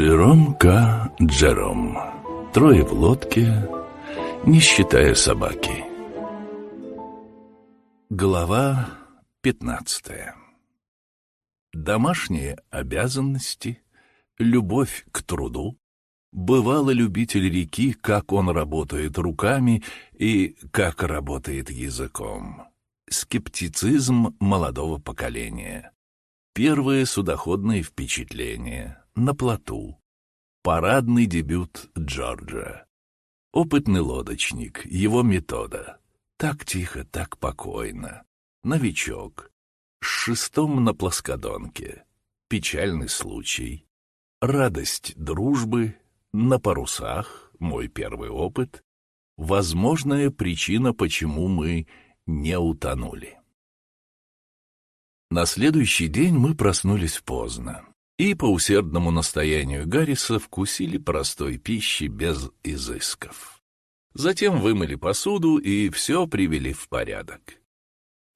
Джером К. Джером. Трое в лодке, не считая собаки. Глава пятнадцатая. Домашние обязанности, любовь к труду, бывало любитель реки, как он работает руками и как работает языком. Скептицизм молодого поколения. Первые судоходные впечатления на плоту. Парадный дебют Джорджа. Опытный лодочник, его метода. Так тихо, так покойно. Новичок. С шестом на плоскодонке. Печальный случай. Радость дружбы. На парусах. Мой первый опыт. Возможная причина, почему мы не утонули. На следующий день мы проснулись поздно и по усердному настоянию Гарриса вкусили простой пищи без изысков. Затем вымыли посуду и все привели в порядок.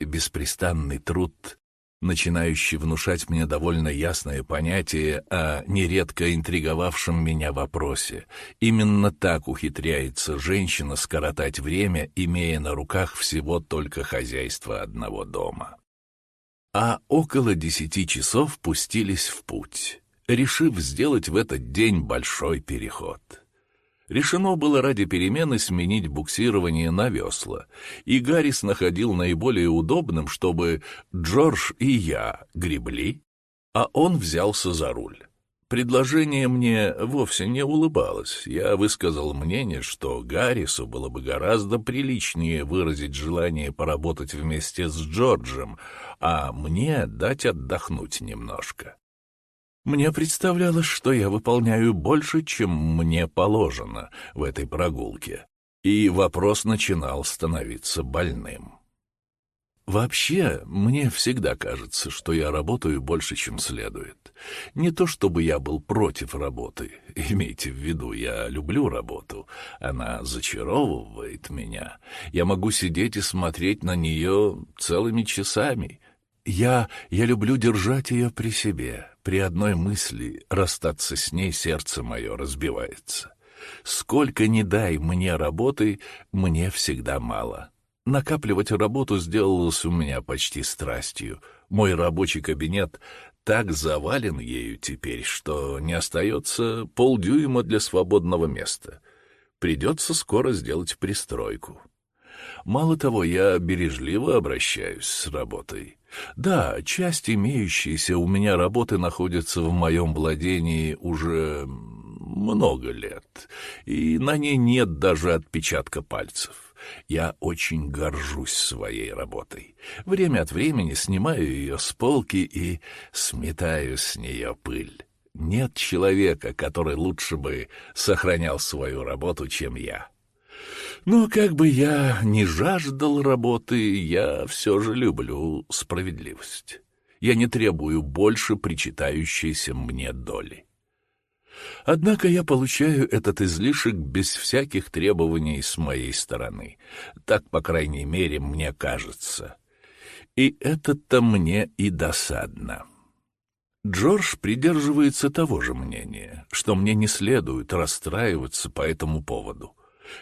Беспрестанный труд, начинающий внушать мне довольно ясное понятие о нередко интриговавшем меня вопросе. Именно так ухитряется женщина скоротать время, имея на руках всего только хозяйство одного дома а около десяти часов пустились в путь, решив сделать в этот день большой переход. Решено было ради перемены сменить буксирование на весла, и Гаррис находил наиболее удобным, чтобы Джордж и я гребли, а он взялся за руль. Предложение мне вовсе не улыбалось. Я высказал мнение, что Гаррису было бы гораздо приличнее выразить желание поработать вместе с Джорджем, а мне дать отдохнуть немножко. Мне представлялось, что я выполняю больше, чем мне положено в этой прогулке, и вопрос начинал становиться больным. Вообще, мне всегда кажется, что я работаю больше, чем следует. Не то чтобы я был против работы. Имейте в виду, я люблю работу. Она зачаровывает меня. Я могу сидеть и смотреть на нее целыми часами. Я, я люблю держать ее при себе. При одной мысли расстаться с ней сердце мое разбивается. Сколько ни дай мне работы, мне всегда мало. Накапливать работу сделалось у меня почти страстью. Мой рабочий кабинет так завален ею теперь, что не остается полдюйма для свободного места. Придется скоро сделать пристройку. Мало того, я бережливо обращаюсь с работой. Да, часть имеющейся у меня работы находится в моем владении уже много лет, и на ней нет даже отпечатка пальцев. Я очень горжусь своей работой. Время от времени снимаю ее с полки и сметаю с нее пыль. Нет человека, который лучше бы сохранял свою работу, чем я. Но как бы я ни жаждал работы, я все же люблю справедливость. Я не требую больше причитающейся мне доли. Однако я получаю этот излишек без всяких требований с моей стороны. Так, по крайней мере, мне кажется. И это-то мне и досадно. Джордж придерживается того же мнения, что мне не следует расстраиваться по этому поводу.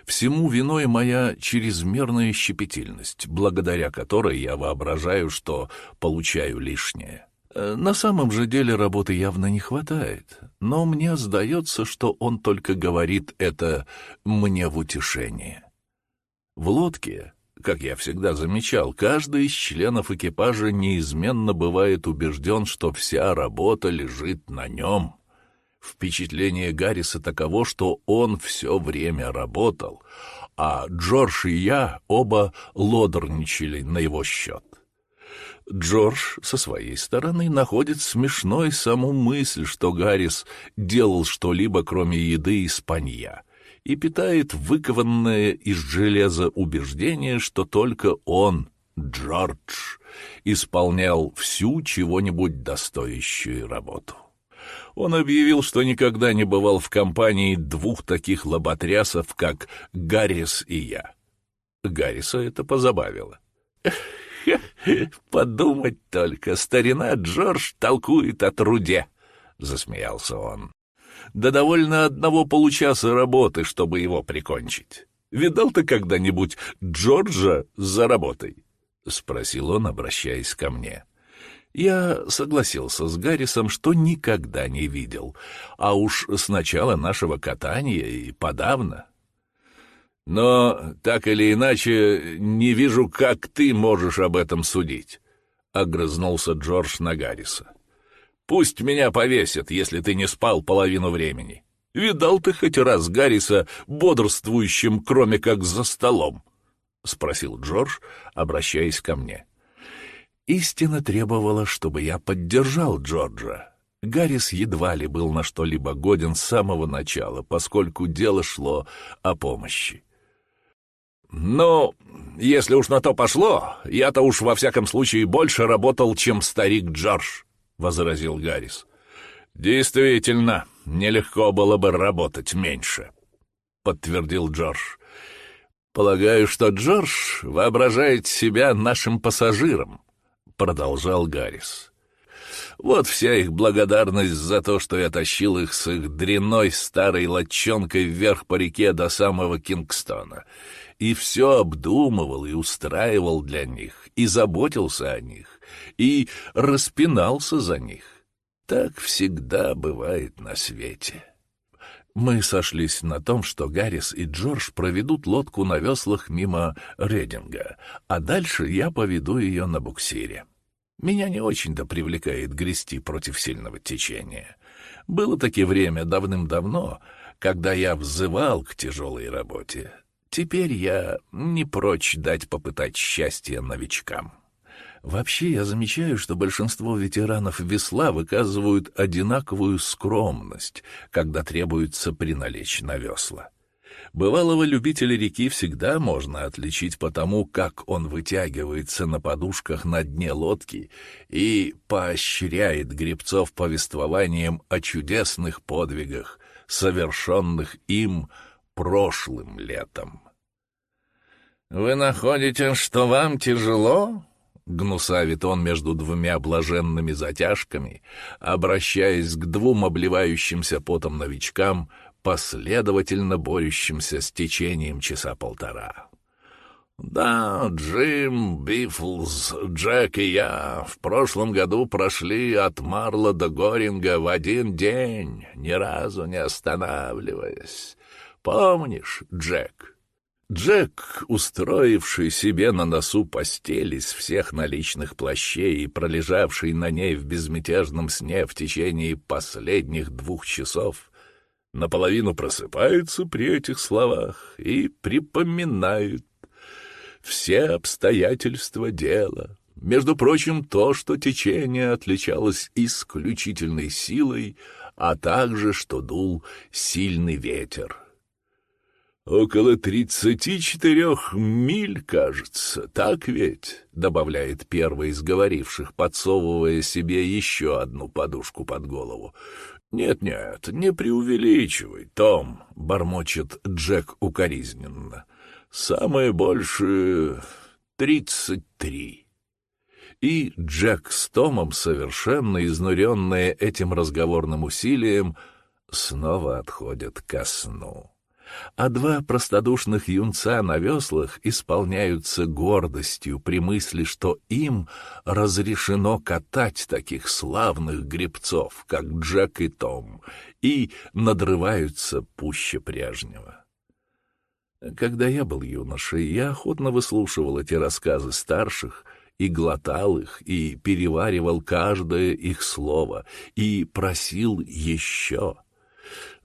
Всему виной моя чрезмерная щепетильность, благодаря которой я воображаю, что получаю лишнее. Э, на самом же деле работы явно не хватает, но мне сдается, что он только говорит это мне в утешение. В лодке, как я всегда замечал, каждый из членов экипажа неизменно бывает убежден, что вся работа лежит на нем. Впечатление Гарриса таково, что он все время работал, а Джордж и я оба лодорничали на его счет. Джордж со своей стороны находит смешной саму мысль, что Гаррис делал что-либо, кроме еды и спанья, и питает выкованное из железа убеждение, что только он, Джордж, исполнял всю чего-нибудь достоящую работу. Он объявил, что никогда не бывал в компании двух таких лоботрясов, как Гаррис и я. Гарриса это позабавило. Подумать только, старина Джордж толкует о труде, — засмеялся он. Да довольно одного получаса работы, чтобы его прикончить. Видал ты когда-нибудь Джорджа за работой?» — спросил он, обращаясь ко мне. Я согласился с Гаррисом, что никогда не видел, а уж с начала нашего катания и подавно. Но, так или иначе, не вижу, как ты можешь об этом судить, — огрызнулся Джордж на Гарриса. Пусть меня повесят, если ты не спал половину времени. Видал ты хоть раз Гарриса бодрствующим, кроме как за столом? — спросил Джордж, обращаясь ко мне. Истина требовала, чтобы я поддержал Джорджа. Гаррис едва ли был на что-либо годен с самого начала, поскольку дело шло о помощи. «Ну, если уж на то пошло, я-то уж во всяком случае больше работал, чем старик Джордж», — возразил Гаррис. «Действительно, нелегко было бы работать меньше», — подтвердил Джордж. «Полагаю, что Джордж воображает себя нашим пассажиром», — продолжал Гаррис. «Вот вся их благодарность за то, что я тащил их с их дряной старой лодчонкой вверх по реке до самого Кингстона» и все обдумывал и устраивал для них, и заботился о них, и распинался за них. Так всегда бывает на свете. Мы сошлись на том, что Гаррис и Джордж проведут лодку на веслах мимо Рединга, а дальше я поведу ее на буксире. Меня не очень-то привлекает грести против сильного течения. Было таки время давным-давно, когда я взывал к тяжелой работе, Теперь я не прочь дать попытать счастье новичкам. Вообще, я замечаю, что большинство ветеранов весла выказывают одинаковую скромность, когда требуется приналечь на весла. Бывалого любителя реки всегда можно отличить по тому, как он вытягивается на подушках на дне лодки и поощряет гребцов повествованием о чудесных подвигах, совершенных им прошлым летом. «Вы находите, что вам тяжело?» — гнусавит он между двумя блаженными затяжками, обращаясь к двум обливающимся потом новичкам, последовательно борющимся с течением часа полтора. «Да, Джим, Бифлз, Джек и я в прошлом году прошли от Марла до Горинга в один день, ни разу не останавливаясь. Помнишь, Джек?» Джек, устроивший себе на носу постель из всех наличных плащей и пролежавший на ней в безмятежном сне в течение последних двух часов, наполовину просыпается при этих словах и припоминает все обстоятельства дела. Между прочим, то, что течение отличалось исключительной силой, а также, что дул сильный ветер. «Около тридцати четырех миль, кажется, так ведь?» — добавляет первый из говоривших, подсовывая себе еще одну подушку под голову. «Нет-нет, не преувеличивай, Том», — бормочет Джек укоризненно. «Самое большее — тридцать три». И Джек с Томом, совершенно изнуренные этим разговорным усилием, снова отходят ко сну а два простодушных юнца на веслах исполняются гордостью при мысли, что им разрешено катать таких славных гребцов, как Джек и Том, и надрываются пуще прежнего. Когда я был юношей, я охотно выслушивал эти рассказы старших и глотал их, и переваривал каждое их слово, и просил еще —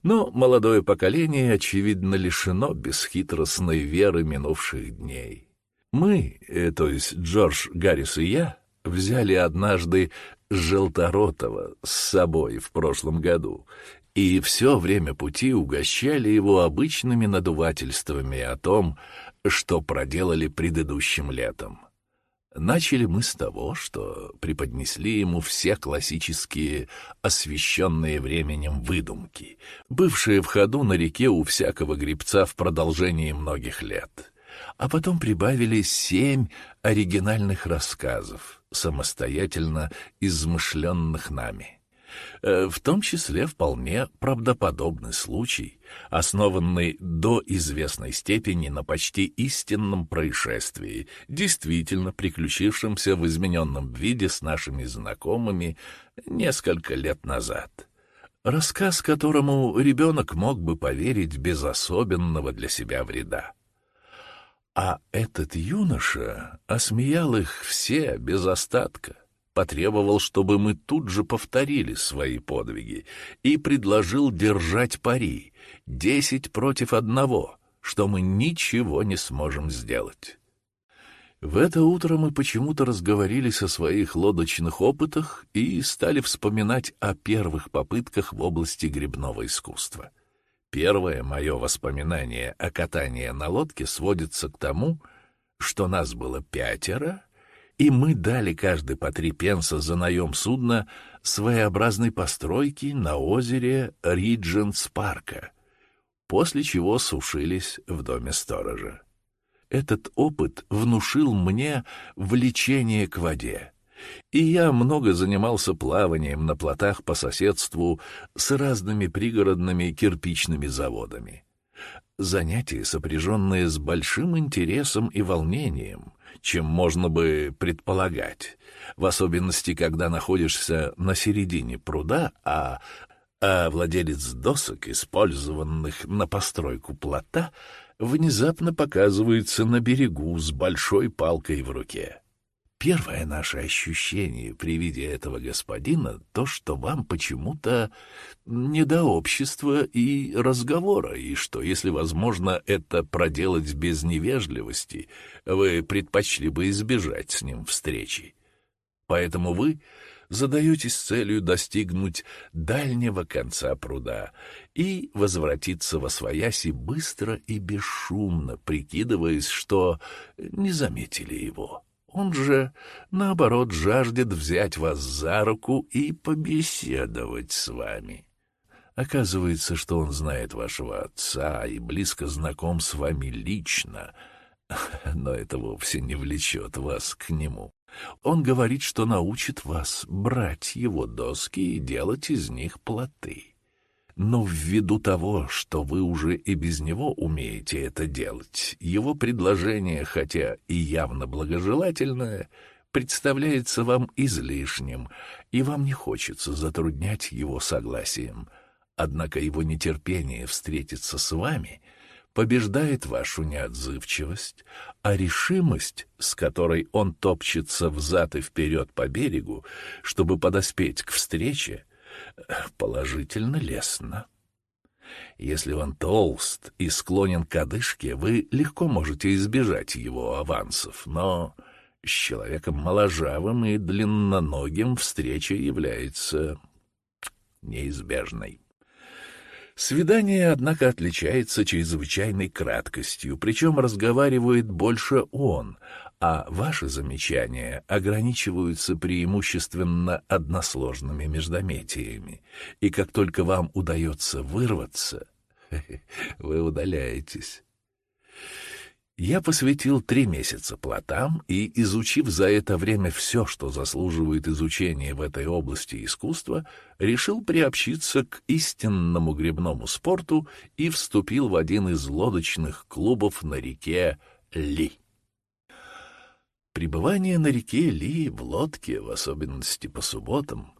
но молодое поколение, очевидно, лишено бесхитростной веры минувших дней. Мы, э, то есть Джордж, Гаррис и я, взяли однажды Желторотова с собой в прошлом году, и все время пути угощали его обычными надувательствами о том, что проделали предыдущим летом. Начали мы с того, что преподнесли ему все классические, освещенные временем выдумки, бывшие в ходу на реке у всякого гребца в продолжении многих лет. А потом прибавили семь оригинальных рассказов, самостоятельно измышленных нами. Э, в том числе вполне правдоподобный случай, основанный до известной степени на почти истинном происшествии, действительно приключившемся в измененном виде с нашими знакомыми несколько лет назад. Рассказ, которому ребенок мог бы поверить без особенного для себя вреда. А этот юноша осмеял их все без остатка потребовал, чтобы мы тут же повторили свои подвиги, и предложил держать пари — десять против одного, что мы ничего не сможем сделать. В это утро мы почему-то разговорились о своих лодочных опытах и стали вспоминать о первых попытках в области грибного искусства. Первое мое воспоминание о катании на лодке сводится к тому, что нас было пятеро — и мы дали каждый по три пенса за наем судна своеобразной постройки на озере Ридженс-парка, после чего сушились в доме сторожа. Этот опыт внушил мне влечение к воде, и я много занимался плаванием на плотах по соседству с разными пригородными кирпичными заводами. Занятия, сопряженные с большим интересом и волнением, чем можно бы предполагать, в особенности, когда находишься на середине пруда, а, а владелец досок, использованных на постройку плота, внезапно показывается на берегу с большой палкой в руке. Первое наше ощущение при виде этого господина — то, что вам почему-то не до общества и разговора, и что, если возможно это проделать без невежливости, вы предпочли бы избежать с ним встречи. Поэтому вы задаетесь целью достигнуть дальнего конца пруда и возвратиться во свояси быстро и бесшумно, прикидываясь, что не заметили его. Он же, наоборот, жаждет взять вас за руку и побеседовать с вами. Оказывается, что он знает вашего отца и близко знаком с вами лично, но это вовсе не влечет вас к нему. Он говорит, что научит вас брать его доски и делать из них плоты но ввиду того, что вы уже и без него умеете это делать, его предложение, хотя и явно благожелательное, представляется вам излишним, и вам не хочется затруднять его согласием. Однако его нетерпение встретиться с вами побеждает вашу неотзывчивость, а решимость, с которой он топчется взад и вперед по берегу, чтобы подоспеть к встрече, положительно лестно. Если он толст и склонен к одышке, вы легко можете избежать его авансов, но с человеком моложавым и длинноногим встреча является неизбежной. Свидание, однако, отличается чрезвычайной краткостью, причем разговаривает больше он, а ваши замечания ограничиваются преимущественно односложными междометиями, и как только вам удается вырваться, вы удаляетесь. Я посвятил три месяца плотам и, изучив за это время все, что заслуживает изучения в этой области искусства, решил приобщиться к истинному гребному спорту и вступил в один из лодочных клубов на реке Ли. Пребывание на реке Ли в лодке, в особенности по субботам,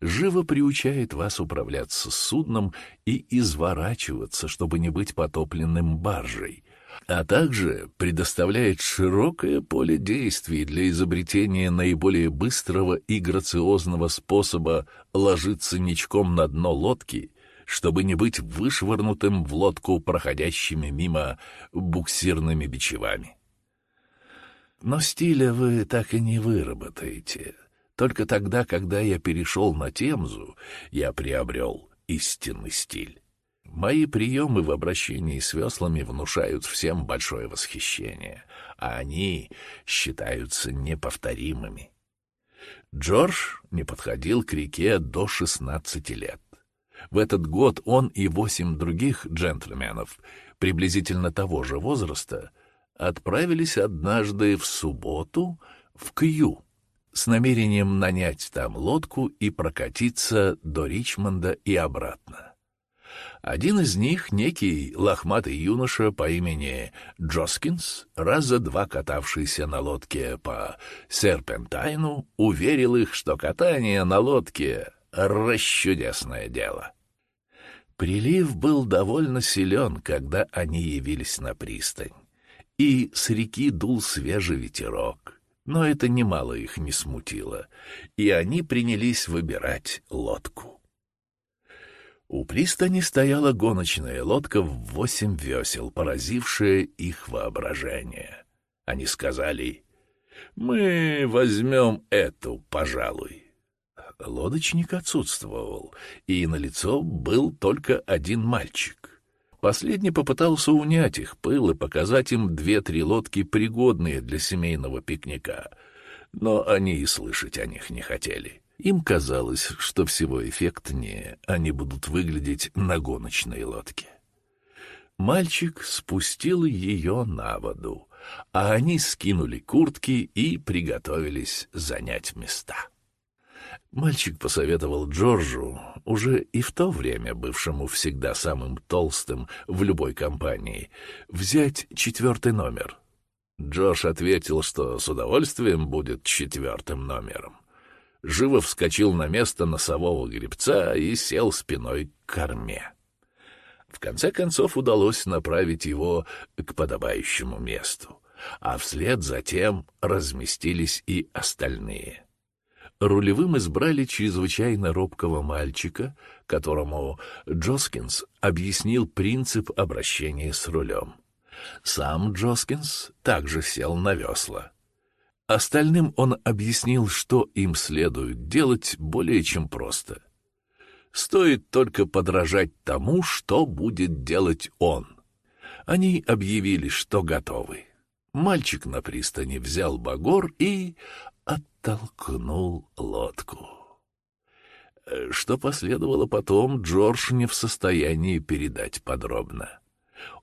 живо приучает вас управляться судном и изворачиваться, чтобы не быть потопленным баржей, а также предоставляет широкое поле действий для изобретения наиболее быстрого и грациозного способа ложиться ничком на дно лодки, чтобы не быть вышвырнутым в лодку проходящими мимо буксирными бичевами. Но стиля вы так и не выработаете. Только тогда, когда я перешел на Темзу, я приобрел истинный стиль. Мои приемы в обращении с веслами внушают всем большое восхищение, а они считаются неповторимыми. Джордж не подходил к реке до шестнадцати лет. В этот год он и восемь других джентльменов, приблизительно того же возраста, отправились однажды в субботу в Кью с намерением нанять там лодку и прокатиться до Ричмонда и обратно. Один из них, некий лохматый юноша по имени Джоскинс, раза два катавшийся на лодке по Серпентайну, уверил их, что катание на лодке — расчудесное дело. Прилив был довольно силен, когда они явились на пристань, и с реки дул свежий ветерок, но это немало их не смутило, и они принялись выбирать лодку. У пристани стояла гоночная лодка в восемь весел, поразившая их воображение. Они сказали, «Мы возьмем эту, пожалуй». Лодочник отсутствовал, и на лицо был только один мальчик. Последний попытался унять их пыл и показать им две-три лодки, пригодные для семейного пикника, но они и слышать о них не хотели. Им казалось, что всего эффектнее они будут выглядеть на гоночной лодке. Мальчик спустил ее на воду, а они скинули куртки и приготовились занять места. Мальчик посоветовал Джорджу, уже и в то время бывшему всегда самым толстым в любой компании, взять четвертый номер. Джордж ответил, что с удовольствием будет четвертым номером живо вскочил на место носового гребца и сел спиной к корме. В конце концов удалось направить его к подобающему месту, а вслед за тем разместились и остальные. Рулевым избрали чрезвычайно робкого мальчика, которому Джоскинс объяснил принцип обращения с рулем. Сам Джоскинс также сел на весла. Остальным он объяснил, что им следует делать более чем просто. Стоит только подражать тому, что будет делать он. Они объявили, что готовы. Мальчик на пристани взял багор и оттолкнул лодку. Что последовало потом, Джордж не в состоянии передать подробно.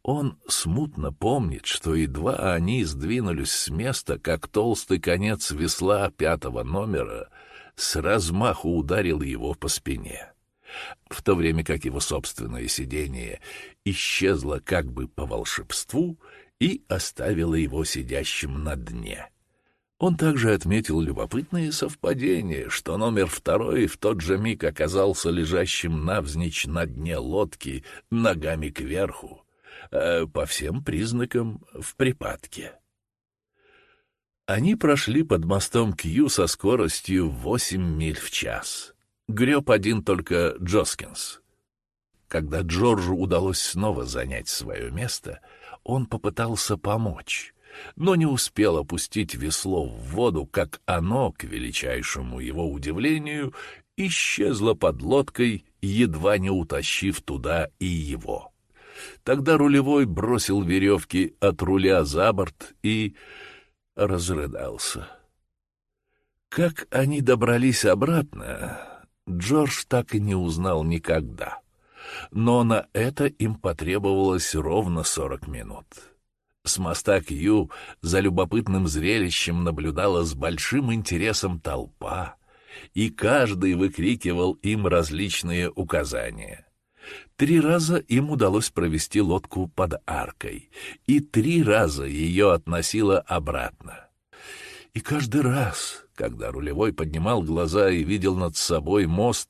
Он смутно помнит, что едва они сдвинулись с места, как толстый конец весла пятого номера с размаху ударил его по спине, в то время как его собственное сидение исчезло как бы по волшебству и оставило его сидящим на дне. Он также отметил любопытное совпадение, что номер второй в тот же миг оказался лежащим навзничь на дне лодки ногами кверху, Э, по всем признакам в припадке. Они прошли под мостом Кью со скоростью 8 миль в час. Греб один только Джоскинс. Когда Джорджу удалось снова занять свое место, он попытался помочь, но не успел опустить весло в воду, как оно, к величайшему его удивлению, исчезло под лодкой, едва не утащив туда и его. Тогда рулевой бросил веревки от руля за борт и разрыдался. Как они добрались обратно, Джордж так и не узнал никогда. Но на это им потребовалось ровно сорок минут. С моста Кью за любопытным зрелищем наблюдала с большим интересом толпа, и каждый выкрикивал им различные указания — Три раза им удалось провести лодку под аркой, и три раза ее относило обратно. И каждый раз, когда рулевой поднимал глаза и видел над собой мост,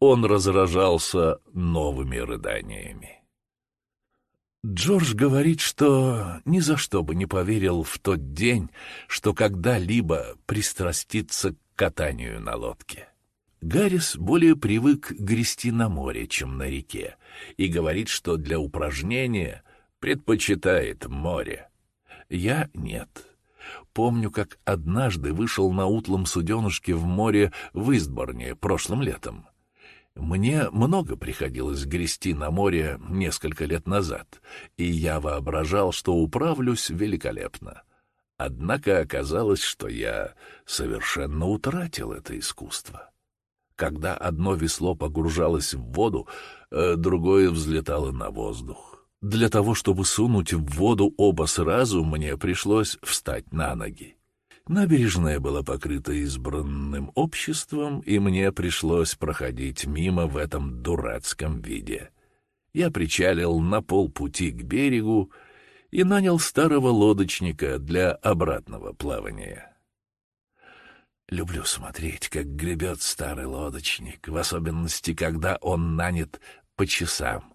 он разражался новыми рыданиями. Джордж говорит, что ни за что бы не поверил в тот день, что когда-либо пристрастится к катанию на лодке. Гаррис более привык грести на море, чем на реке, и говорит, что для упражнения предпочитает море. Я нет. Помню, как однажды вышел на утлом суденышке в море в Истборне прошлым летом. Мне много приходилось грести на море несколько лет назад, и я воображал, что управлюсь великолепно. Однако оказалось, что я совершенно утратил это искусство. Когда одно весло погружалось в воду, э, другое взлетало на воздух. Для того, чтобы сунуть в воду оба сразу, мне пришлось встать на ноги. Набережная была покрыта избранным обществом, и мне пришлось проходить мимо в этом дурацком виде. Я причалил на полпути к берегу и нанял старого лодочника для обратного плавания. Люблю смотреть, как гребет старый лодочник, в особенности, когда он нанят по часам.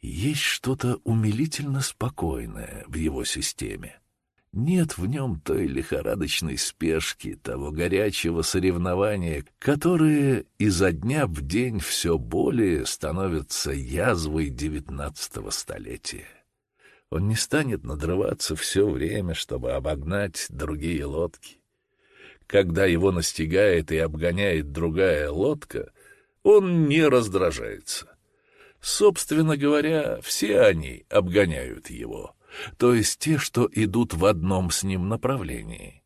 Есть что-то умилительно спокойное в его системе. Нет в нем той лихорадочной спешки, того горячего соревнования, которое изо дня в день все более становится язвой девятнадцатого столетия. Он не станет надрываться все время, чтобы обогнать другие лодки. Когда его настигает и обгоняет другая лодка, он не раздражается. Собственно говоря, все они обгоняют его — то есть те, что идут в одном с ним направлении.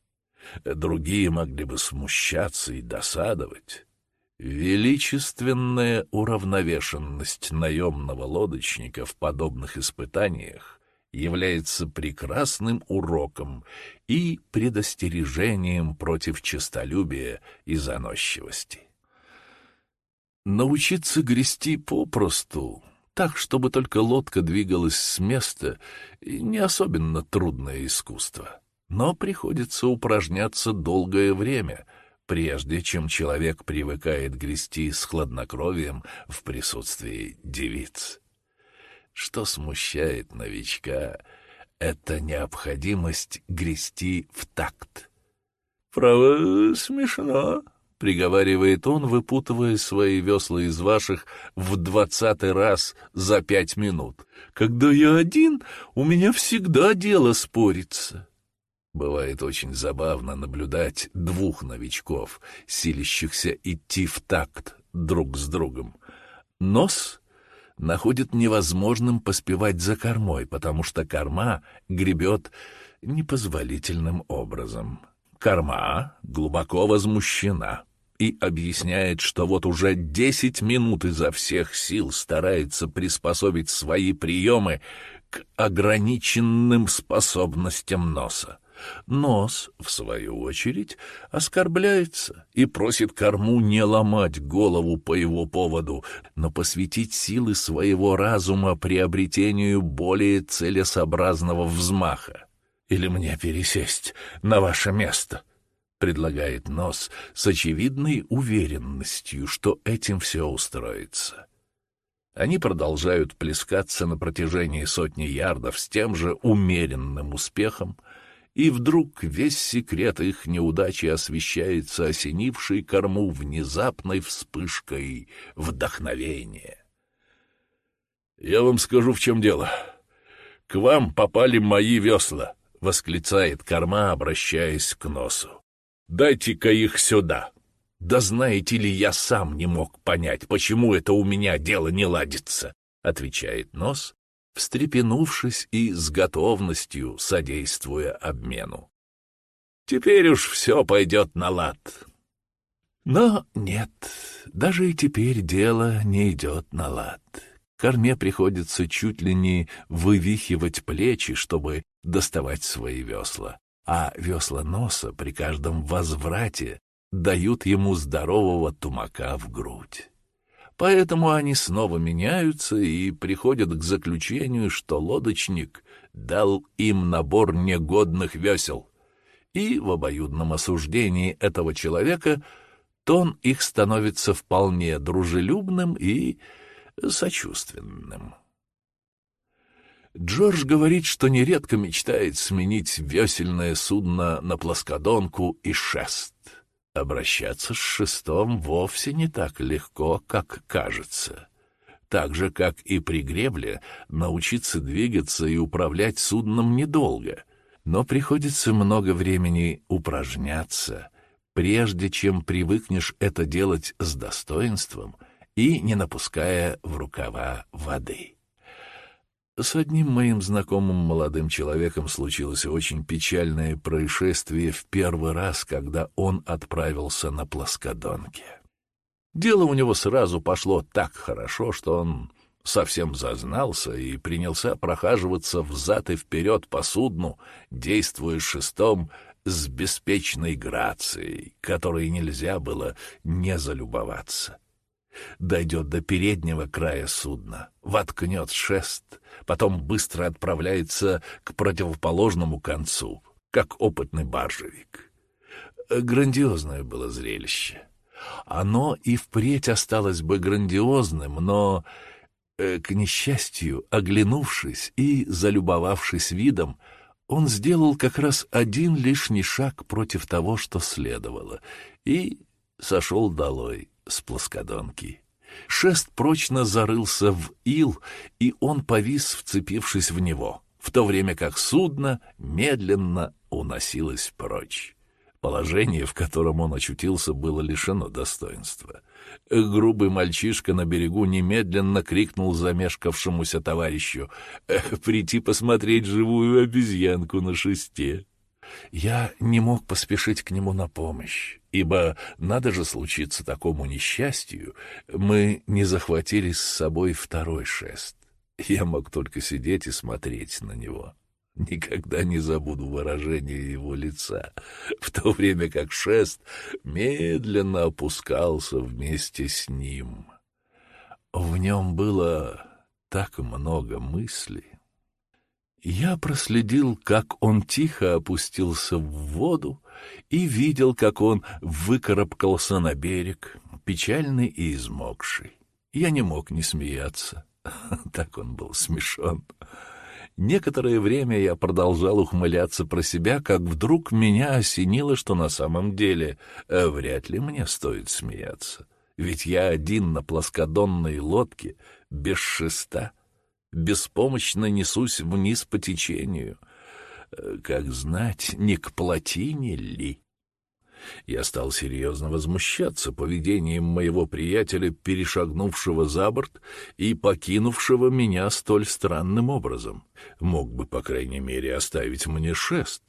Другие могли бы смущаться и досадовать. Величественная уравновешенность наемного лодочника в подобных испытаниях является прекрасным уроком и предостережением против честолюбия и заносчивости. Научиться грести попросту так, чтобы только лодка двигалась с места, не особенно трудное искусство. Но приходится упражняться долгое время, прежде чем человек привыкает грести с хладнокровием в присутствии девиц. Что смущает новичка — это необходимость грести в такт. «Право, смешно», приговаривает он, выпутывая свои весла из ваших в двадцатый раз за пять минут. «Когда я один, у меня всегда дело спорится». Бывает очень забавно наблюдать двух новичков, силящихся идти в такт друг с другом. Нос находит невозможным поспевать за кормой, потому что корма гребет непозволительным образом. Корма глубоко возмущена и объясняет, что вот уже десять минут изо всех сил старается приспособить свои приемы к ограниченным способностям носа. Нос, в свою очередь, оскорбляется и просит корму не ломать голову по его поводу, но посвятить силы своего разума приобретению более целесообразного взмаха. Или мне пересесть на ваше место?» Предлагает нос с очевидной уверенностью, что этим все устроится. Они продолжают плескаться на протяжении сотни ярдов с тем же умеренным успехом, и вдруг весь секрет их неудачи освещается осенившей корму внезапной вспышкой вдохновения. «Я вам скажу, в чем дело. К вам попали мои весла», — восклицает корма, обращаясь к носу. Дайте-ка их сюда. Да знаете ли, я сам не мог понять, почему это у меня дело не ладится, отвечает нос, встрепенувшись и с готовностью содействуя обмену. Теперь уж все пойдет на лад. Но нет, даже и теперь дело не идет на лад. Корме приходится чуть ли не вывихивать плечи, чтобы доставать свои весла а весла носа при каждом возврате дают ему здорового тумака в грудь. Поэтому они снова меняются и приходят к заключению, что лодочник дал им набор негодных весел. И в обоюдном осуждении этого человека тон их становится вполне дружелюбным и сочувственным. Джордж говорит, что нередко мечтает сменить весельное судно на плоскодонку и шест. Обращаться с шестом вовсе не так легко, как кажется. Так же, как и при гребле, научиться двигаться и управлять судном недолго, но приходится много времени упражняться, прежде чем привыкнешь это делать с достоинством и не напуская в рукава воды. С одним моим знакомым молодым человеком случилось очень печальное происшествие в первый раз, когда он отправился на плоскодонке. Дело у него сразу пошло так хорошо, что он совсем зазнался и принялся прохаживаться взад и вперед по судну, действуя шестом с беспечной грацией, которой нельзя было не залюбоваться. Дойдет до переднего края судна, воткнет шест, потом быстро отправляется к противоположному концу, как опытный баржевик. Грандиозное было зрелище. Оно и впредь осталось бы грандиозным, но, э, к несчастью, оглянувшись и залюбовавшись видом, он сделал как раз один лишний шаг против того, что следовало, и сошел долой с плоскодонки. Шест прочно зарылся в ил, и он повис, вцепившись в него, в то время как судно медленно уносилось прочь. Положение, в котором он очутился, было лишено достоинства. Грубый мальчишка на берегу немедленно крикнул замешкавшемуся товарищу «Прийти посмотреть живую обезьянку на шесте». Я не мог поспешить к нему на помощь, ибо надо же случиться такому несчастью, мы не захватили с собой второй шест. Я мог только сидеть и смотреть на него. Никогда не забуду выражение его лица, в то время как шест медленно опускался вместе с ним. В нем было так много мыслей. Я проследил, как он тихо опустился в воду, и видел, как он выкарабкался на берег, печальный и измокший. Я не мог не смеяться. Так он был смешон. Некоторое время я продолжал ухмыляться про себя, как вдруг меня осенило, что на самом деле э, вряд ли мне стоит смеяться. Ведь я один на плоскодонной лодке, без шеста, беспомощно несусь вниз по течению. Э, как знать, не к плотине ли? Я стал серьезно возмущаться поведением моего приятеля, перешагнувшего за борт и покинувшего меня столь странным образом. Мог бы, по крайней мере, оставить мне шест.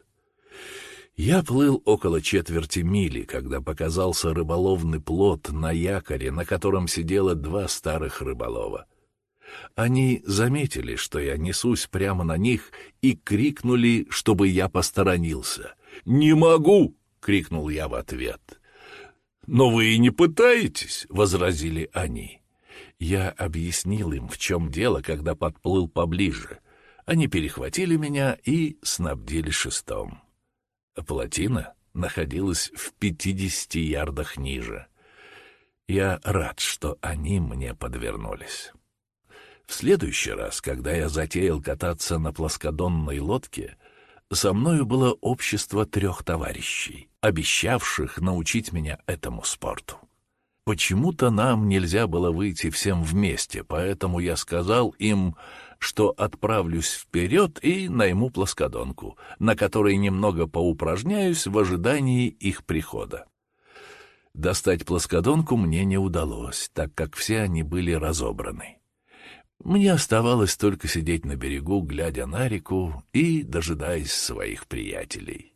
Я плыл около четверти мили, когда показался рыболовный плот на якоре, на котором сидело два старых рыболова. Они заметили, что я несусь прямо на них, и крикнули, чтобы я посторонился. «Не могу!» крикнул я в ответ. «Но вы и не пытаетесь», — возразили они. Я объяснил им, в чем дело, когда подплыл поближе. Они перехватили меня и снабдили шестом. Плотина находилась в пятидесяти ярдах ниже. Я рад, что они мне подвернулись. Следующий раз, когда я затеял кататься на плоскодонной лодке, со мною было общество трех товарищей, обещавших научить меня этому спорту. Почему-то нам нельзя было выйти всем вместе, поэтому я сказал им, что отправлюсь вперед и найму плоскодонку, на которой немного поупражняюсь в ожидании их прихода. Достать плоскодонку мне не удалось, так как все они были разобраны. Мне оставалось только сидеть на берегу, глядя на реку и дожидаясь своих приятелей.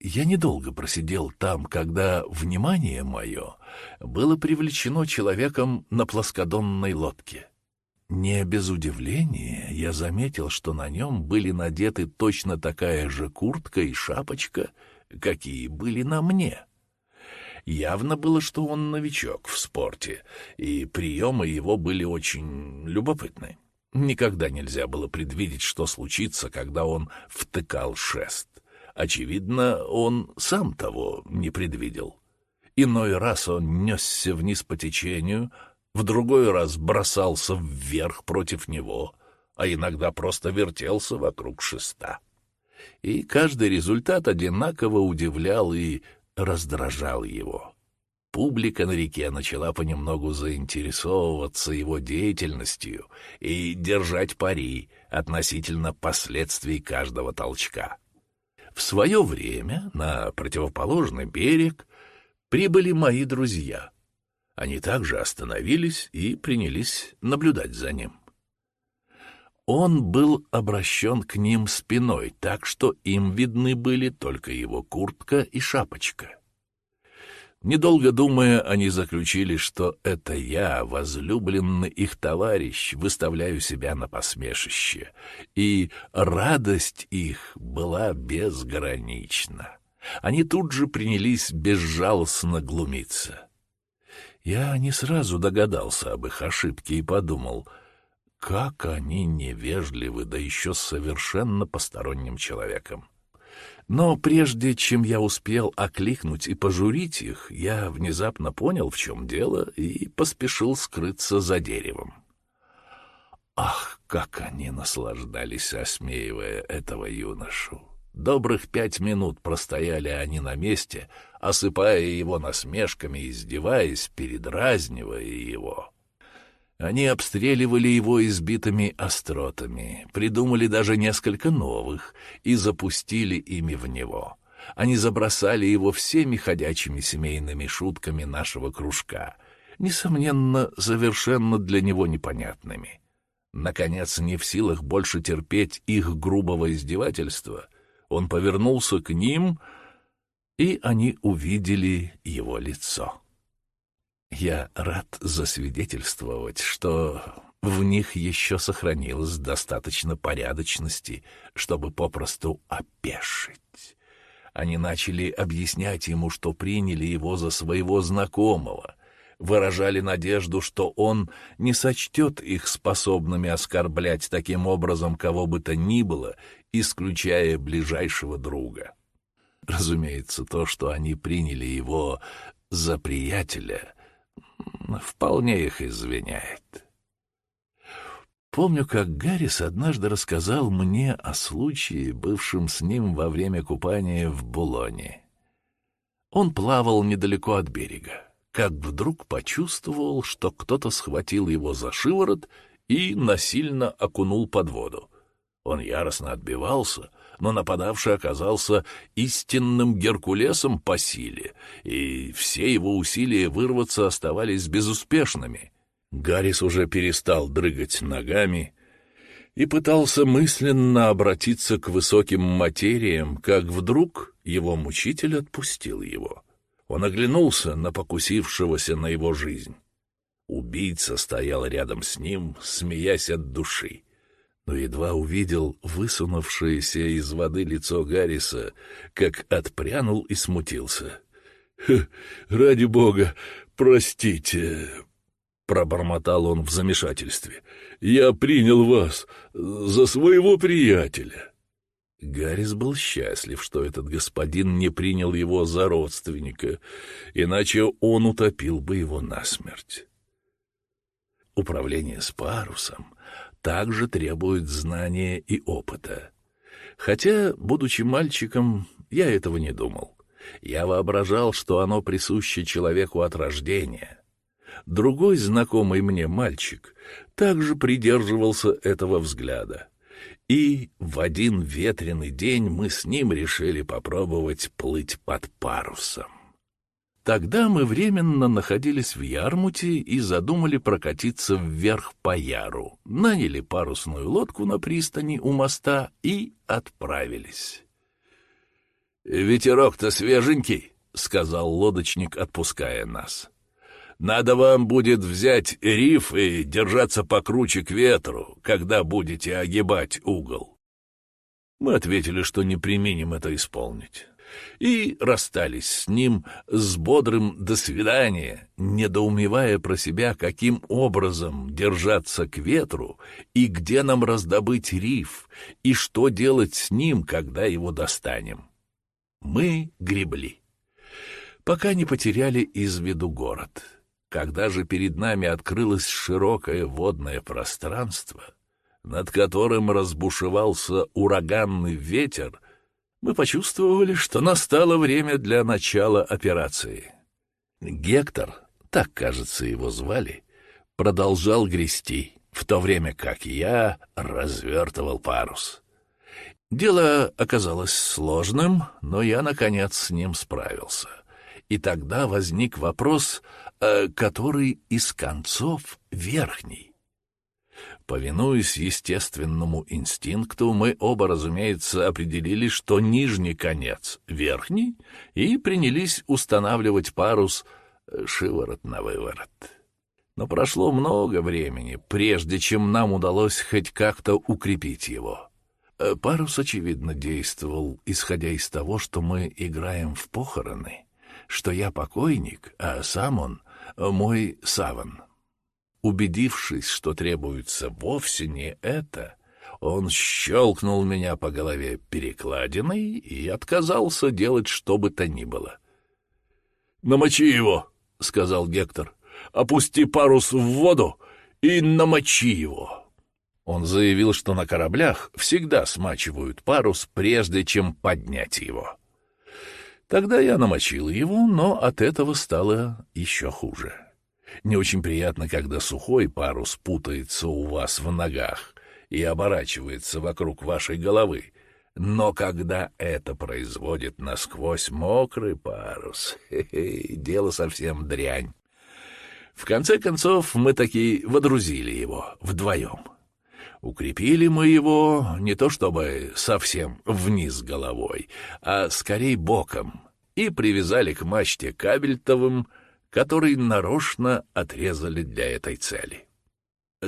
Я недолго просидел там, когда внимание мое было привлечено человеком на плоскодонной лодке. Не без удивления я заметил, что на нем были надеты точно такая же куртка и шапочка, какие были на мне. Явно было, что он новичок в спорте, и приемы его были очень любопытны. Никогда нельзя было предвидеть, что случится, когда он втыкал шест. Очевидно, он сам того не предвидел. Иной раз он несся вниз по течению, в другой раз бросался вверх против него, а иногда просто вертелся вокруг шеста. И каждый результат одинаково удивлял и раздражал его. Публика на реке начала понемногу заинтересовываться его деятельностью и держать пари относительно последствий каждого толчка. В свое время на противоположный берег прибыли мои друзья. Они также остановились и принялись наблюдать за ним. Он был обращен к ним спиной, так что им видны были только его куртка и шапочка. Недолго думая, они заключили, что это я, возлюбленный их товарищ, выставляю себя на посмешище, и радость их была безгранична. Они тут же принялись безжалостно глумиться. Я не сразу догадался об их ошибке и подумал, как они невежливы, да еще с совершенно посторонним человеком. Но прежде чем я успел окликнуть и пожурить их, я внезапно понял, в чем дело, и поспешил скрыться за деревом. Ах, как они наслаждались, осмеивая этого юношу! Добрых пять минут простояли они на месте, осыпая его насмешками, издеваясь, передразнивая его. Они обстреливали его избитыми остротами, придумали даже несколько новых и запустили ими в него. Они забросали его всеми ходячими семейными шутками нашего кружка, несомненно, совершенно для него непонятными. Наконец, не в силах больше терпеть их грубого издевательства, он повернулся к ним, и они увидели его лицо. Я рад засвидетельствовать, что в них еще сохранилось достаточно порядочности, чтобы попросту опешить. Они начали объяснять ему, что приняли его за своего знакомого, выражали надежду, что он не сочтет их способными оскорблять таким образом кого бы то ни было, исключая ближайшего друга. Разумеется, то, что они приняли его за приятеля, вполне их извиняет. Помню, как Гаррис однажды рассказал мне о случае, бывшем с ним во время купания в Булоне. Он плавал недалеко от берега, как вдруг почувствовал, что кто-то схватил его за шиворот и насильно окунул под воду. Он яростно отбивался, но нападавший оказался истинным Геркулесом по силе, и все его усилия вырваться оставались безуспешными. Гаррис уже перестал дрыгать ногами и пытался мысленно обратиться к высоким материям, как вдруг его мучитель отпустил его. Он оглянулся на покусившегося на его жизнь. Убийца стоял рядом с ним, смеясь от души но едва увидел высунувшееся из воды лицо Гарриса, как отпрянул и смутился. «Ради бога, простите!» — пробормотал он в замешательстве. «Я принял вас за своего приятеля». Гаррис был счастлив, что этот господин не принял его за родственника, иначе он утопил бы его насмерть. Управление с парусом также требует знания и опыта. Хотя, будучи мальчиком, я этого не думал. Я воображал, что оно присуще человеку от рождения. Другой знакомый мне мальчик также придерживался этого взгляда. И в один ветреный день мы с ним решили попробовать плыть под парусом. Тогда мы временно находились в Ярмуте и задумали прокатиться вверх по Яру, наняли парусную лодку на пристани у моста и отправились. «Ветерок-то свеженький», — сказал лодочник, отпуская нас. «Надо вам будет взять риф и держаться покруче к ветру, когда будете огибать угол». Мы ответили, что не применим это исполнить и расстались с ним с бодрым «до свидания», недоумевая про себя, каким образом держаться к ветру и где нам раздобыть риф, и что делать с ним, когда его достанем. Мы гребли, пока не потеряли из виду город. Когда же перед нами открылось широкое водное пространство, над которым разбушевался ураганный ветер, мы почувствовали, что настало время для начала операции. Гектор, так, кажется, его звали, продолжал грести, в то время как я развертывал парус. Дело оказалось сложным, но я, наконец, с ним справился. И тогда возник вопрос, э, который из концов верхний. Повинуясь естественному инстинкту, мы оба, разумеется, определили, что нижний конец — верхний, и принялись устанавливать парус э, шиворот на выворот. Но прошло много времени, прежде чем нам удалось хоть как-то укрепить его. Э, парус, очевидно, действовал, исходя из того, что мы играем в похороны, что я покойник, а сам он — мой саван. Убедившись, что требуется вовсе не это, он щелкнул меня по голове перекладиной и отказался делать что бы то ни было. «Намочи его!» — сказал Гектор. «Опусти парус в воду и намочи его!» Он заявил, что на кораблях всегда смачивают парус, прежде чем поднять его. Тогда я намочил его, но от этого стало еще хуже. Не очень приятно, когда сухой парус путается у вас в ногах и оборачивается вокруг вашей головы. Но когда это производит насквозь мокрый парус, хе -хе, дело совсем дрянь. В конце концов, мы таки водрузили его вдвоем. Укрепили мы его не то чтобы совсем вниз головой, а скорее боком, и привязали к мачте кабельтовым, который нарочно отрезали для этой цели.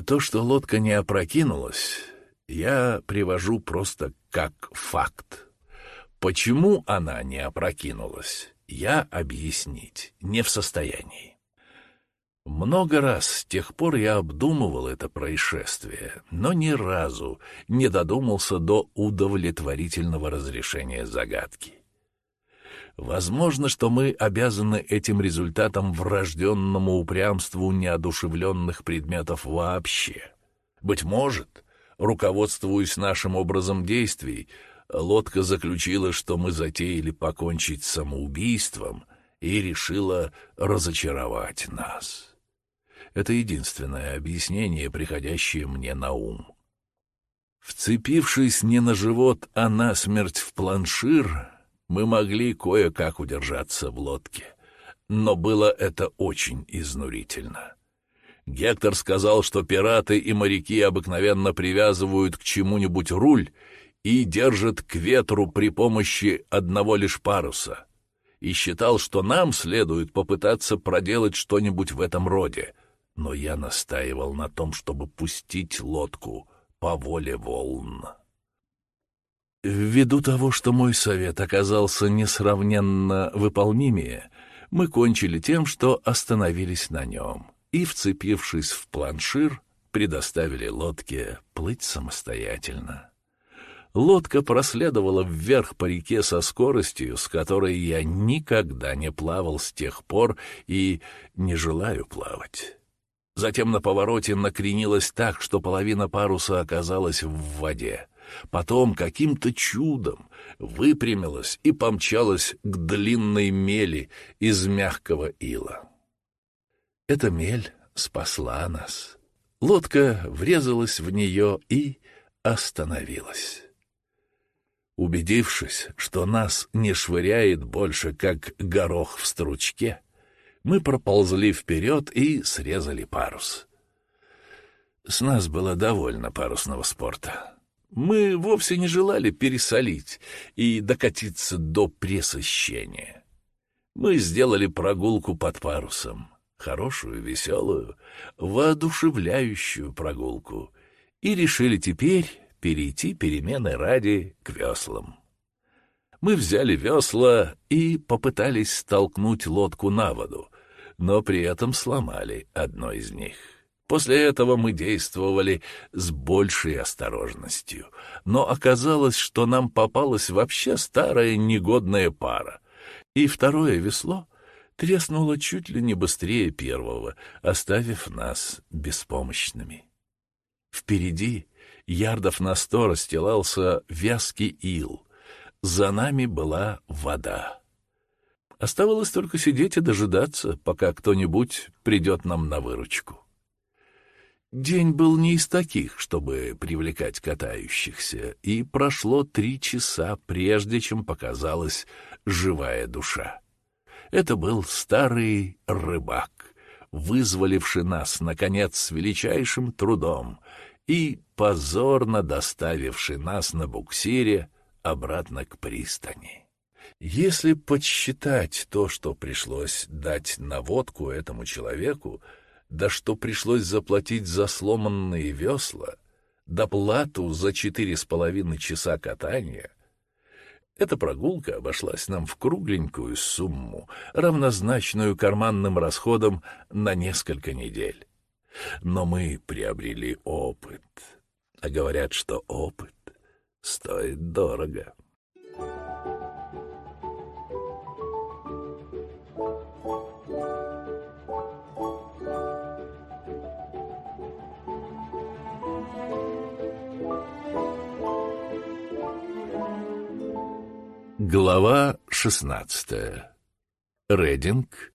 То, что лодка не опрокинулась, я привожу просто как факт. Почему она не опрокинулась, я объяснить не в состоянии. Много раз с тех пор я обдумывал это происшествие, но ни разу не додумался до удовлетворительного разрешения загадки. Возможно, что мы обязаны этим результатом врожденному упрямству неодушевленных предметов вообще. Быть может, руководствуясь нашим образом действий, лодка заключила, что мы затеяли покончить самоубийством и решила разочаровать нас. Это единственное объяснение, приходящее мне на ум. Вцепившись не на живот, а на смерть в планшир, мы могли кое-как удержаться в лодке. Но было это очень изнурительно. Гектор сказал, что пираты и моряки обыкновенно привязывают к чему-нибудь руль и держат к ветру при помощи одного лишь паруса, и считал, что нам следует попытаться проделать что-нибудь в этом роде — но я настаивал на том, чтобы пустить лодку по воле волн. Ввиду того, что мой совет оказался несравненно выполнимее, мы кончили тем, что остановились на нем и, вцепившись в планшир, предоставили лодке плыть самостоятельно. Лодка проследовала вверх по реке со скоростью, с которой я никогда не плавал с тех пор и не желаю плавать. Затем на повороте накренилась так, что половина паруса оказалась в воде. Потом каким-то чудом выпрямилась и помчалась к длинной мели из мягкого ила. Эта мель спасла нас. Лодка врезалась в нее и остановилась. Убедившись, что нас не швыряет больше, как горох в стручке, мы проползли вперед и срезали парус. С нас было довольно парусного спорта. Мы вовсе не желали пересолить и докатиться до пресыщения. Мы сделали прогулку под парусом, хорошую, веселую, воодушевляющую прогулку, и решили теперь перейти перемены ради к веслам. Мы взяли весла и попытались столкнуть лодку на воду, но при этом сломали одно из них. После этого мы действовали с большей осторожностью, но оказалось, что нам попалась вообще старая негодная пара, и второе весло треснуло чуть ли не быстрее первого, оставив нас беспомощными. Впереди ярдов на сто расстилался вязкий ил, за нами была вода. Оставалось только сидеть и дожидаться, пока кто-нибудь придет нам на выручку. День был не из таких, чтобы привлекать катающихся, и прошло три часа, прежде чем показалась живая душа. Это был старый рыбак, вызволивший нас, наконец, с величайшим трудом и позорно доставивший нас на буксире обратно к пристани. Если подсчитать то, что пришлось дать на водку этому человеку, да что пришлось заплатить за сломанные весла, доплату за четыре с половиной часа катания, эта прогулка обошлась нам в кругленькую сумму, равнозначную карманным расходам на несколько недель. Но мы приобрели опыт. А говорят, что опыт стоит дорого. Глава шестнадцатая. Рединг.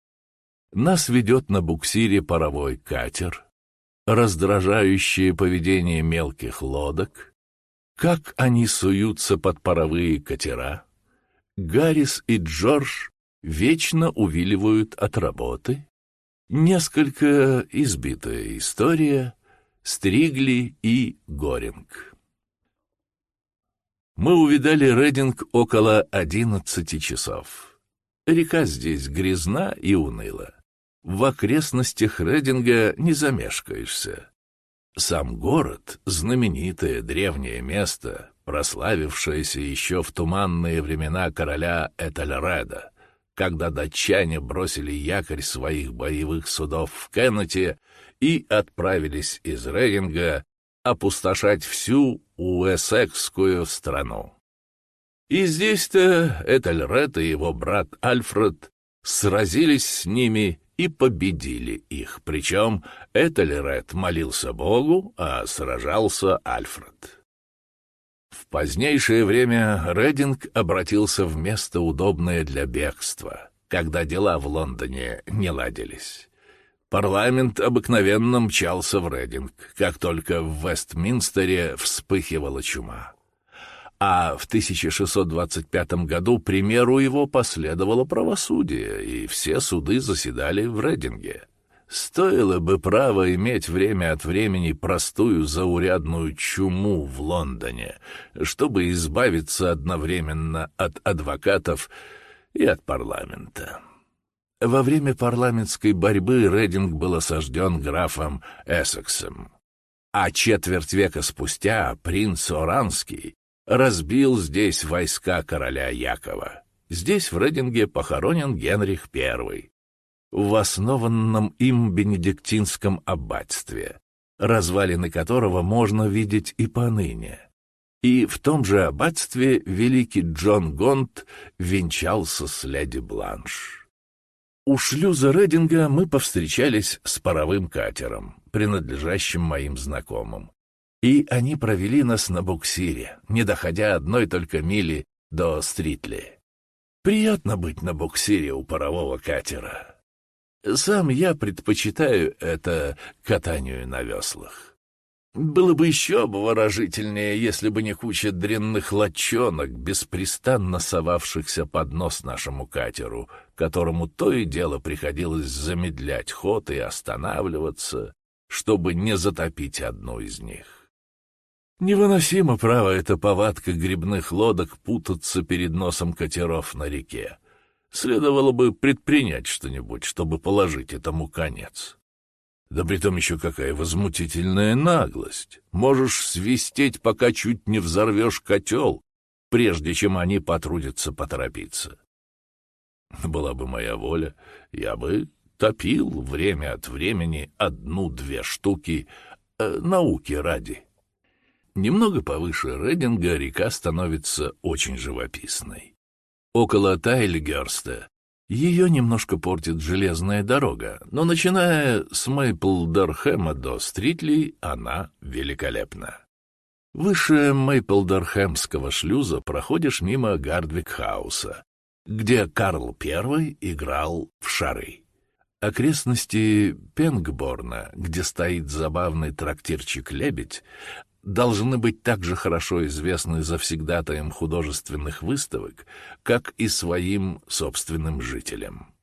Нас ведет на буксире паровой катер. Раздражающее поведение мелких лодок. Как они суются под паровые катера. Гаррис и Джордж вечно увиливают от работы. Несколько избитая история. Стригли и Горинг. Мы увидали Рединг около одиннадцати часов. Река здесь грязна и уныла. В окрестностях Рединга не замешкаешься. Сам город — знаменитое древнее место, прославившееся еще в туманные времена короля Этельреда, когда датчане бросили якорь своих боевых судов в Кеннете и отправились из Рединга опустошать всю Уэссекскую страну. И здесь-то Этельред и его брат Альфред сразились с ними и победили их, причем Этельред молился Богу, а сражался Альфред. В позднейшее время Рединг обратился в место, удобное для бегства, когда дела в Лондоне не ладились. Парламент обыкновенно мчался в Рединг, как только в Вестминстере вспыхивала чума. А в 1625 году примеру его последовало правосудие, и все суды заседали в Рединге. Стоило бы право иметь время от времени простую заурядную чуму в Лондоне, чтобы избавиться одновременно от адвокатов и от парламента. Во время парламентской борьбы Рединг был осажден графом Эссексом, а четверть века спустя принц Оранский разбил здесь войска короля Якова. Здесь в Рединге похоронен Генрих I, в основанном им бенедиктинском аббатстве, развалины которого можно видеть и поныне. И в том же аббатстве великий Джон Гонт венчался с леди Бланш. У шлюза Рединга мы повстречались с паровым катером, принадлежащим моим знакомым. И они провели нас на буксире, не доходя одной только мили до Стритли. Приятно быть на буксире у парового катера. Сам я предпочитаю это катанию на веслах. Было бы еще обворожительнее, если бы не куча дрянных лочонок, беспрестанно совавшихся под нос нашему катеру, которому то и дело приходилось замедлять ход и останавливаться, чтобы не затопить одну из них. Невыносимо, право, эта повадка грибных лодок путаться перед носом катеров на реке. Следовало бы предпринять что-нибудь, чтобы положить этому конец. Да притом еще какая возмутительная наглость. Можешь свистеть, пока чуть не взорвешь котел, прежде чем они потрудятся поторопиться. Была бы моя воля, я бы топил время от времени одну-две штуки э, науки ради. Немного повыше Рединга река становится очень живописной. Около Тайльгерста ее немножко портит железная дорога, но начиная с Мейплдорхэма до Стритли она великолепна. Выше Мейплдорхэмского шлюза проходишь мимо Гардвикхауса, где Карл I играл в шары. Окрестности Пенгборна, где стоит забавный трактирчик «Лебедь», должны быть так же хорошо известны завсегдатаем художественных выставок, как и своим собственным жителям.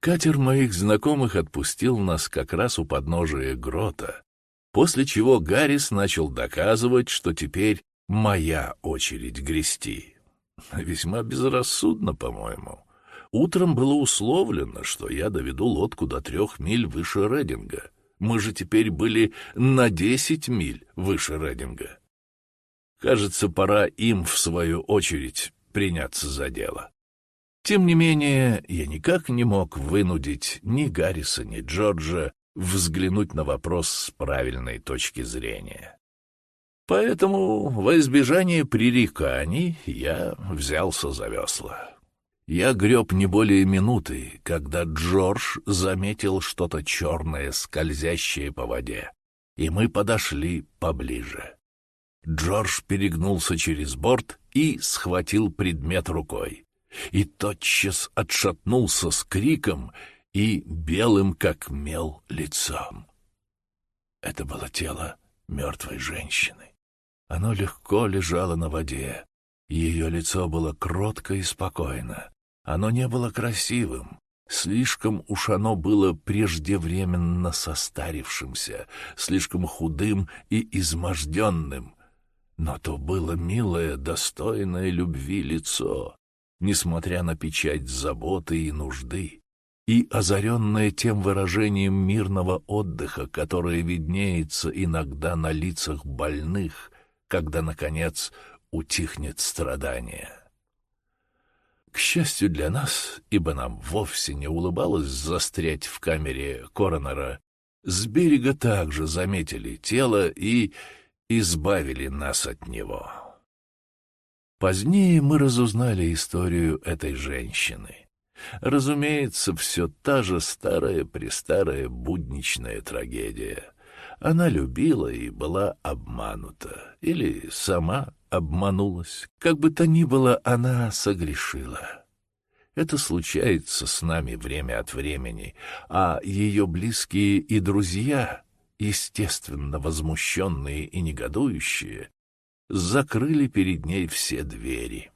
Катер моих знакомых отпустил нас как раз у подножия грота, после чего Гаррис начал доказывать, что теперь моя очередь грести. Весьма безрассудно, по-моему. Утром было условлено, что я доведу лодку до трех миль выше Рединга — Мы же теперь были на десять миль выше Рединга. Кажется, пора им, в свою очередь, приняться за дело. Тем не менее, я никак не мог вынудить ни Гарриса, ни Джорджа взглянуть на вопрос с правильной точки зрения. Поэтому, во избежание пререканий, я взялся за весла. Я греб не более минуты, когда Джордж заметил что-то черное, скользящее по воде, и мы подошли поближе. Джордж перегнулся через борт и схватил предмет рукой. И тотчас отшатнулся с криком и белым, как мел, лицом. Это было тело мертвой женщины. Оно легко лежало на воде. Ее лицо было кротко и спокойно. Оно не было красивым. Слишком уж оно было преждевременно состарившимся, слишком худым и изможденным. Но то было милое, достойное любви лицо, несмотря на печать заботы и нужды, и озаренное тем выражением мирного отдыха, которое виднеется иногда на лицах больных, когда, наконец, утихнет страдание. К счастью для нас, ибо нам вовсе не улыбалось застрять в камере коронера, с берега также заметили тело и избавили нас от него. Позднее мы разузнали историю этой женщины. Разумеется, все та же старая-престарая будничная трагедия. Она любила и была обманута, или сама обманулась. Как бы то ни было, она согрешила. Это случается с нами время от времени, а ее близкие и друзья, естественно возмущенные и негодующие, закрыли перед ней все двери.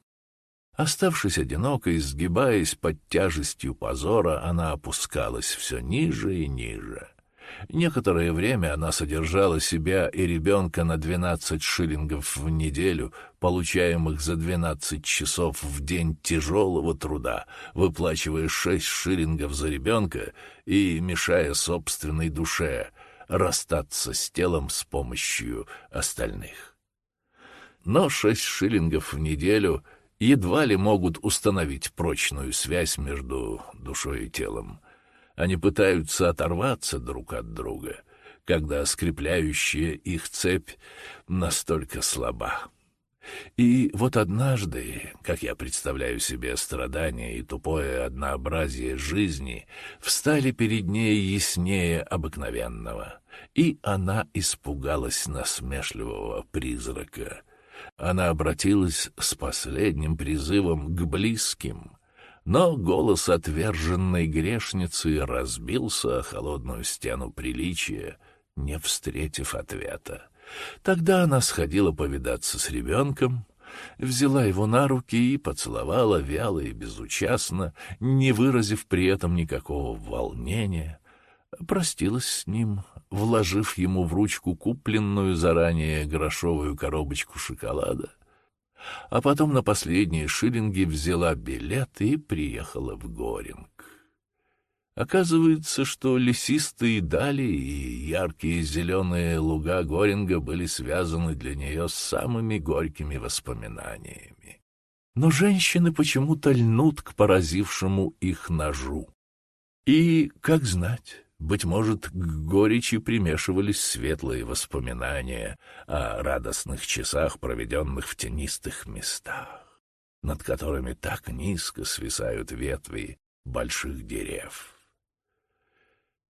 Оставшись одинокой, сгибаясь под тяжестью позора, она опускалась все ниже и ниже. Некоторое время она содержала себя и ребенка на двенадцать шиллингов в неделю, получаемых за двенадцать часов в день тяжелого труда, выплачивая шесть шиллингов за ребенка и мешая собственной душе расстаться с телом с помощью остальных но шесть шиллингов в неделю едва ли могут установить прочную связь между душой и телом. Они пытаются оторваться друг от друга, когда скрепляющая их цепь настолько слаба. И вот однажды, как я представляю себе страдания и тупое однообразие жизни, встали перед ней яснее обыкновенного, и она испугалась насмешливого призрака, она обратилась с последним призывом к близким, но голос отверженной грешницы разбился о холодную стену приличия, не встретив ответа. Тогда она сходила повидаться с ребенком, взяла его на руки и поцеловала вяло и безучастно, не выразив при этом никакого волнения, простилась с ним, вложив ему в ручку купленную заранее грошовую коробочку шоколада, а потом на последние шиллинги взяла билет и приехала в Горинг. Оказывается, что лесистые дали и яркие зеленые луга Горинга были связаны для нее с самыми горькими воспоминаниями. Но женщины почему-то льнут к поразившему их ножу. И, как знать, быть может, к горечи примешивались светлые воспоминания о радостных часах, проведенных в тенистых местах, над которыми так низко свисают ветви больших дерев.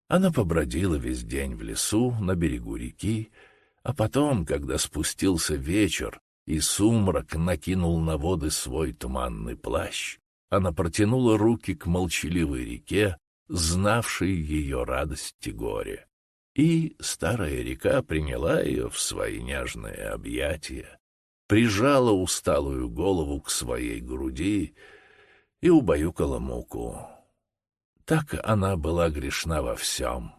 Она побродила весь день в лесу на берегу реки, а потом, когда спустился вечер и сумрак накинул на воды свой туманный плащ, она протянула руки к молчаливой реке, знавший ее радость и горе. И старая река приняла ее в свои нежные объятия, прижала усталую голову к своей груди и убаюкала муку. Так она была грешна во всем,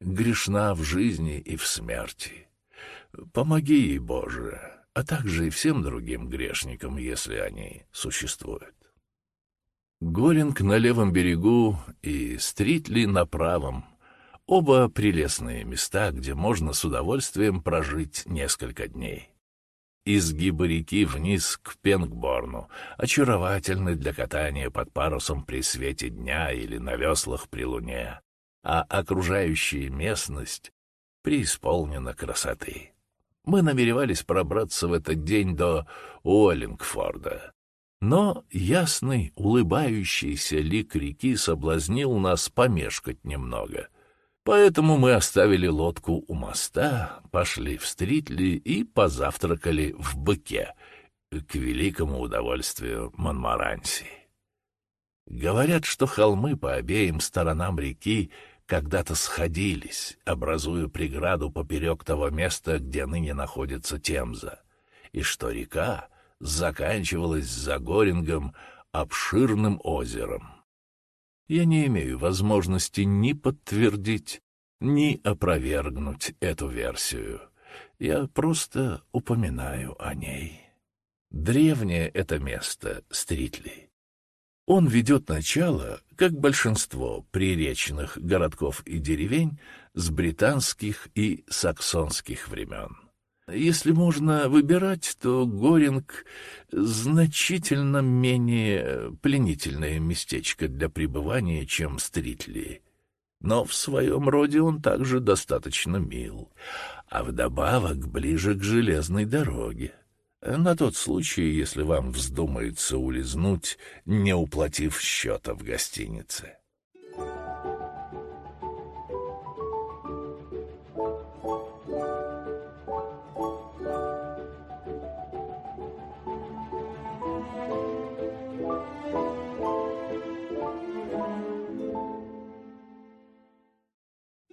грешна в жизни и в смерти. Помоги ей, Боже, а также и всем другим грешникам, если они существуют. Горинг на левом берегу и Стритли на правом. Оба прелестные места, где можно с удовольствием прожить несколько дней. Изгибы реки вниз к Пенгборну очаровательны для катания под парусом при свете дня или на веслах при луне, а окружающая местность преисполнена красоты. Мы намеревались пробраться в этот день до Уоллингфорда, но ясный, улыбающийся лик реки соблазнил нас помешкать немного — Поэтому мы оставили лодку у моста, пошли в Стритли и позавтракали в быке, к великому удовольствию Монмаранси. Говорят, что холмы по обеим сторонам реки когда-то сходились, образуя преграду поперек того места, где ныне находится Темза, и что река заканчивалась за Горингом обширным озером. Я не имею возможности ни подтвердить, ни опровергнуть эту версию. Я просто упоминаю о ней. Древнее это место, Стритли. Он ведет начало, как большинство приречных городков и деревень, с британских и саксонских времен. Если можно выбирать, то Горинг значительно менее пленительное местечко для пребывания, чем Стритли. Но в своем роде он также достаточно мил, а вдобавок ближе к железной дороге. На тот случай, если вам вздумается улизнуть, не уплатив счета в гостинице.